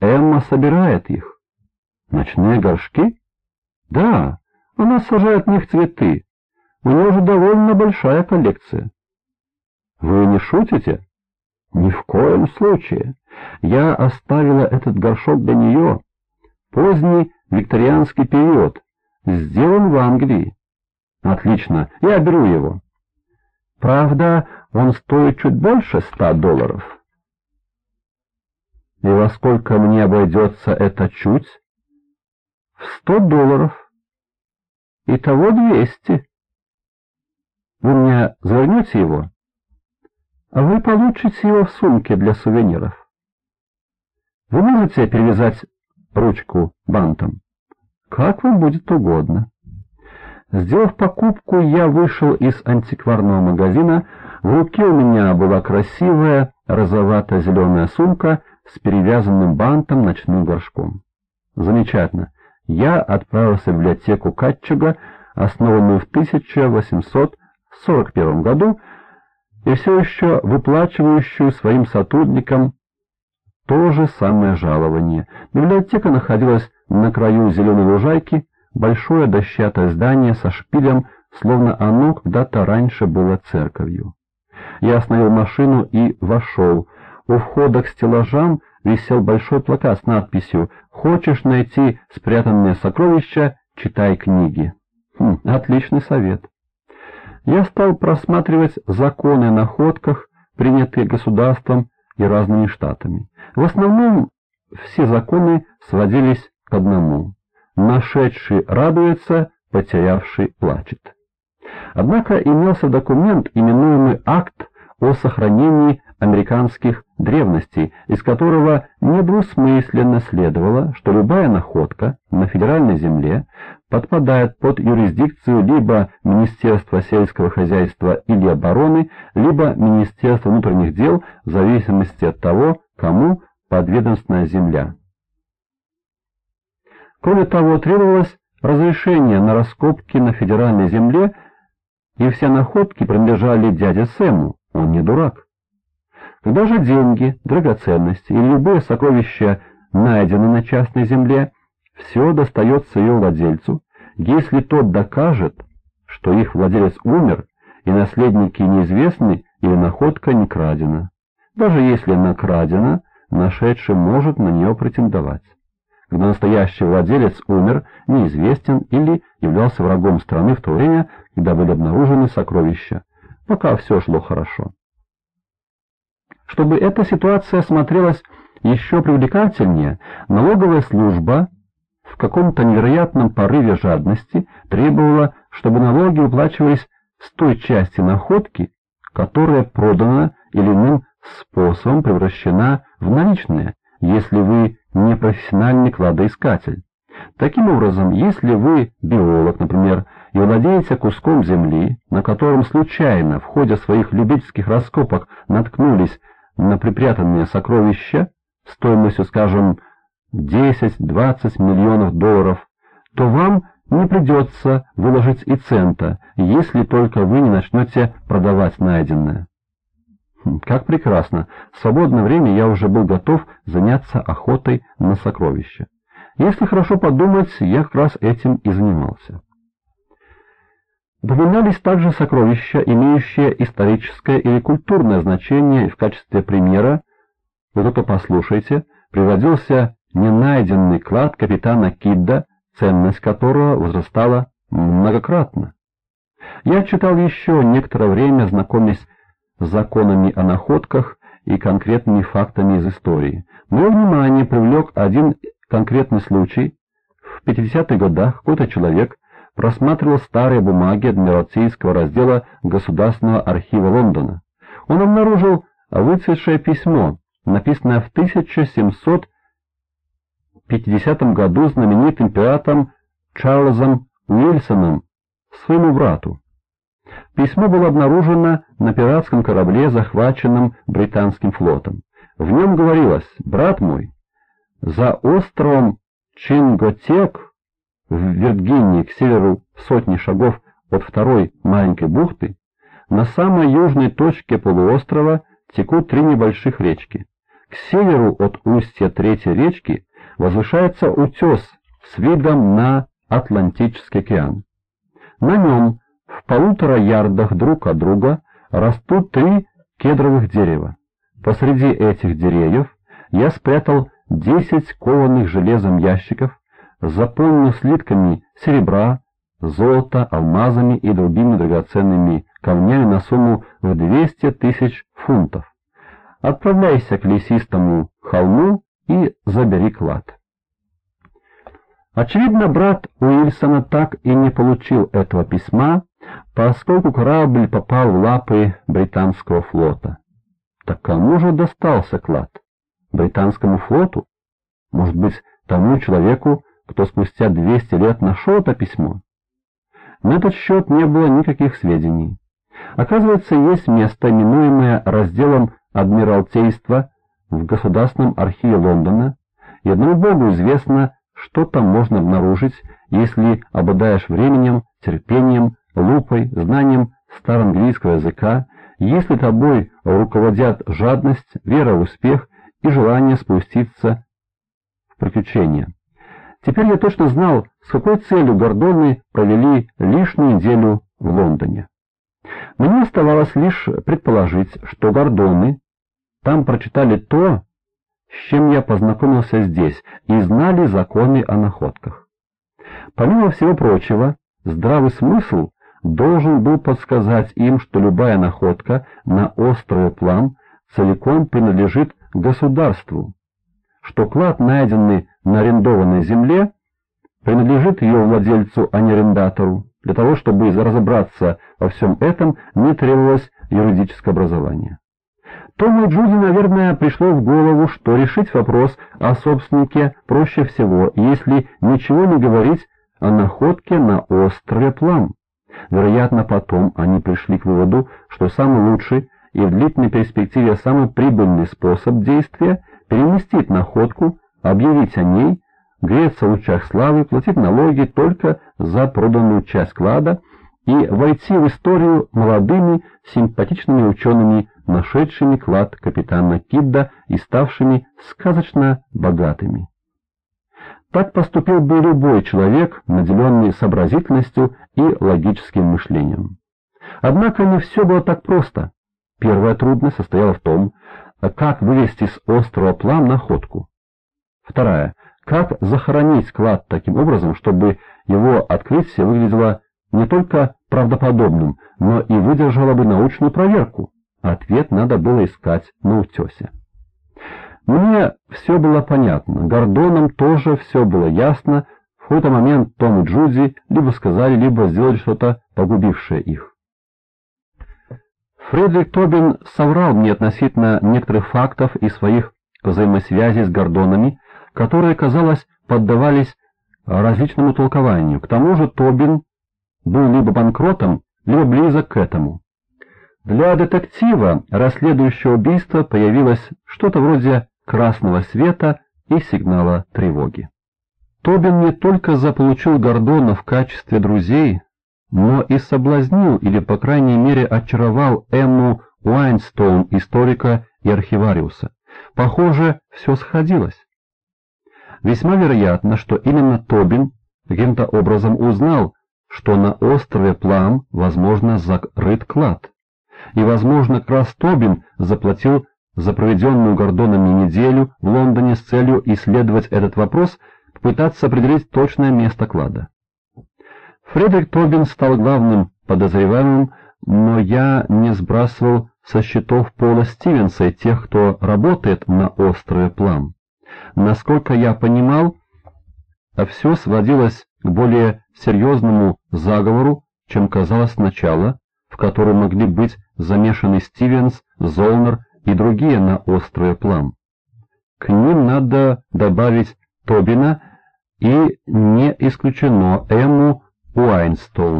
Эмма собирает их. Ночные горшки? Да, она сажает в них цветы. У нее уже довольно большая коллекция. Вы не шутите? Ни в коем случае. Я оставила этот горшок для нее. Поздний викторианский период. Сделан в Англии. Отлично, я беру его. Правда, он стоит чуть больше ста долларов. И во сколько мне обойдется это чуть? В сто долларов. Итого двести. Вы мне завернете его? А вы получите его в сумке для сувениров. Вы можете перевязать ручку бантом? Как вам будет угодно. Сделав покупку, я вышел из антикварного магазина. В руке у меня была красивая розовато-зеленая сумка с перевязанным бантом ночным горшком. Замечательно. Я отправился в библиотеку Катчуга, основанную в 1841 году, и все еще выплачивающую своим сотрудникам то же самое жалование. Библиотека находилась на краю зеленой лужайки, большое дощатое здание со шпилем, словно оно когда-то раньше было церковью. Я остановил машину и вошел. У входа к стеллажам висел большой плакат с надписью «Хочешь найти спрятанные сокровища? Читай книги». Хм, отличный совет. Я стал просматривать законы о находках, принятые государством и разными штатами. В основном все законы сводились к одному. Нашедший радуется, потерявший плачет. Однако имелся документ, именуемый «Акт о сохранении американских древностей, из которого недвусмысленно следовало, что любая находка на федеральной земле подпадает под юрисдикцию либо Министерства сельского хозяйства или обороны, либо Министерства внутренних дел в зависимости от того, кому подведомственная земля. Кроме того, требовалось разрешение на раскопки на федеральной земле, и все находки принадлежали дяде Сэму, он не дурак. Когда же деньги, драгоценности или любые сокровища найдены на частной земле, все достается ее владельцу, если тот докажет, что их владелец умер, и наследники неизвестны или находка не крадена. Даже если она крадена, нашедший может на нее претендовать. Когда настоящий владелец умер, неизвестен или являлся врагом страны в то время, когда были обнаружены сокровища, пока все шло хорошо. Чтобы эта ситуация смотрелась еще привлекательнее, налоговая служба в каком-то невероятном порыве жадности требовала, чтобы налоги уплачивались с той части находки, которая продана или иным способом превращена в наличные, если вы не профессиональный кладоискатель. Таким образом, если вы биолог, например, и владеете куском земли, на котором случайно в ходе своих любительских раскопок наткнулись на припрятанные сокровища стоимостью, скажем, 10-20 миллионов долларов, то вам не придется выложить и цента, если только вы не начнете продавать найденное. Хм, как прекрасно! В свободное время я уже был готов заняться охотой на сокровища. Если хорошо подумать, я как раз этим и занимался. Упоминались также сокровища, имеющие историческое или культурное значение, в качестве примера, вы только послушайте, приводился ненайденный клад капитана Кидда, ценность которого возрастала многократно. Я читал еще некоторое время, знакомясь с законами о находках и конкретными фактами из истории. Мое внимание привлек один конкретный случай. В 50-х годах какой-то человек просматривал старые бумаги адмиралтейского раздела Государственного архива Лондона. Он обнаружил выцветшее письмо, написанное в 1750 году знаменитым пиратом Чарльзом Уильсоном своему брату. Письмо было обнаружено на пиратском корабле, захваченном британским флотом. В нем говорилось «Брат мой, за островом Чинготек в Виргинии к северу сотни шагов от второй маленькой бухты, на самой южной точке полуострова текут три небольших речки. К северу от устья третьей речки возвышается утес с видом на Атлантический океан. На нем в полутора ярдах друг от друга растут три кедровых дерева. Посреди этих деревьев я спрятал десять кованых железом ящиков, заполненных слитками серебра, золота, алмазами и другими драгоценными камнями на сумму в 200 тысяч фунтов. Отправляйся к лесистому холму и забери клад. Очевидно, брат Уильсона так и не получил этого письма, поскольку корабль попал в лапы британского флота. Так кому же достался клад? Британскому флоту? Может быть, тому человеку, кто спустя 200 лет нашел это письмо? На этот счет не было никаких сведений. Оказывается, есть место, именуемое разделом Адмиралтейства в Государственном архиве Лондона, и одному Богу известно, что там можно обнаружить, если обладаешь временем, терпением, лупой, знанием староанглийского языка, если тобой руководят жадность, вера в успех и желание спуститься в приключения. Теперь я точно знал, с какой целью Гордоны провели лишнюю неделю в Лондоне. Мне оставалось лишь предположить, что Гордоны там прочитали то, с чем я познакомился здесь, и знали законы о находках. Помимо всего прочего, здравый смысл должен был подсказать им, что любая находка на острове Плам целиком принадлежит государству, что клад, найденный на арендованной земле, принадлежит ее владельцу, а не арендатору. Для того, чтобы разобраться во всем этом, не требовалось юридическое образование. Тому Джуди, наверное, пришло в голову, что решить вопрос о собственнике проще всего, если ничего не говорить о находке на острове Плам. Вероятно, потом они пришли к выводу, что самый лучший и в длительной перспективе самый прибыльный способ действия – переместить находку, объявить о ней, греться в лучах славы, платить налоги только за проданную часть клада и войти в историю молодыми симпатичными учеными, нашедшими клад капитана Кидда и ставшими сказочно богатыми. Так поступил бы любой человек, наделенный сообразительностью и логическим мышлением. Однако не все было так просто. Первая трудность состояла в том, как вывести с острова Плам находку. Вторая – как захоронить клад таким образом, чтобы его открытие выглядело не только правдоподобным, но и выдержало бы научную проверку. Ответ надо было искать на утесе. Мне все было понятно, Гордонам тоже все было ясно, в какой-то момент Том и Джуди либо сказали, либо сделали что-то погубившее их. Фредерик Тобин соврал мне относительно некоторых фактов и своих взаимосвязей с Гордонами, которые, казалось, поддавались различному толкованию. К тому же Тобин был либо банкротом, либо близок к этому. Для детектива, расследующего убийство, появилось что-то вроде красного света и сигнала тревоги. Тобин не только заполучил Гордона в качестве друзей, но и соблазнил или, по крайней мере, очаровал Эмму Уайнстоун, историка и архивариуса. Похоже, все сходилось. Весьма вероятно, что именно Тобин каким-то образом узнал, что на острове Плам, возможно, закрыт клад. И, возможно, как раз Тобин заплатил за проведенную Гордонами неделю в Лондоне с целью исследовать этот вопрос, попытаться определить точное место клада. Фредерик Тобин стал главным подозреваемым, но я не сбрасывал со счетов Пола Стивенса и тех, кто работает на острове Плам. Насколько я понимал, все сводилось к более серьезному заговору, чем казалось сначала, в который могли быть замешаны Стивенс, Золнер и другие на острове Плам. К ним надо добавить Тобина и не исключено Эмму Уайнстоун.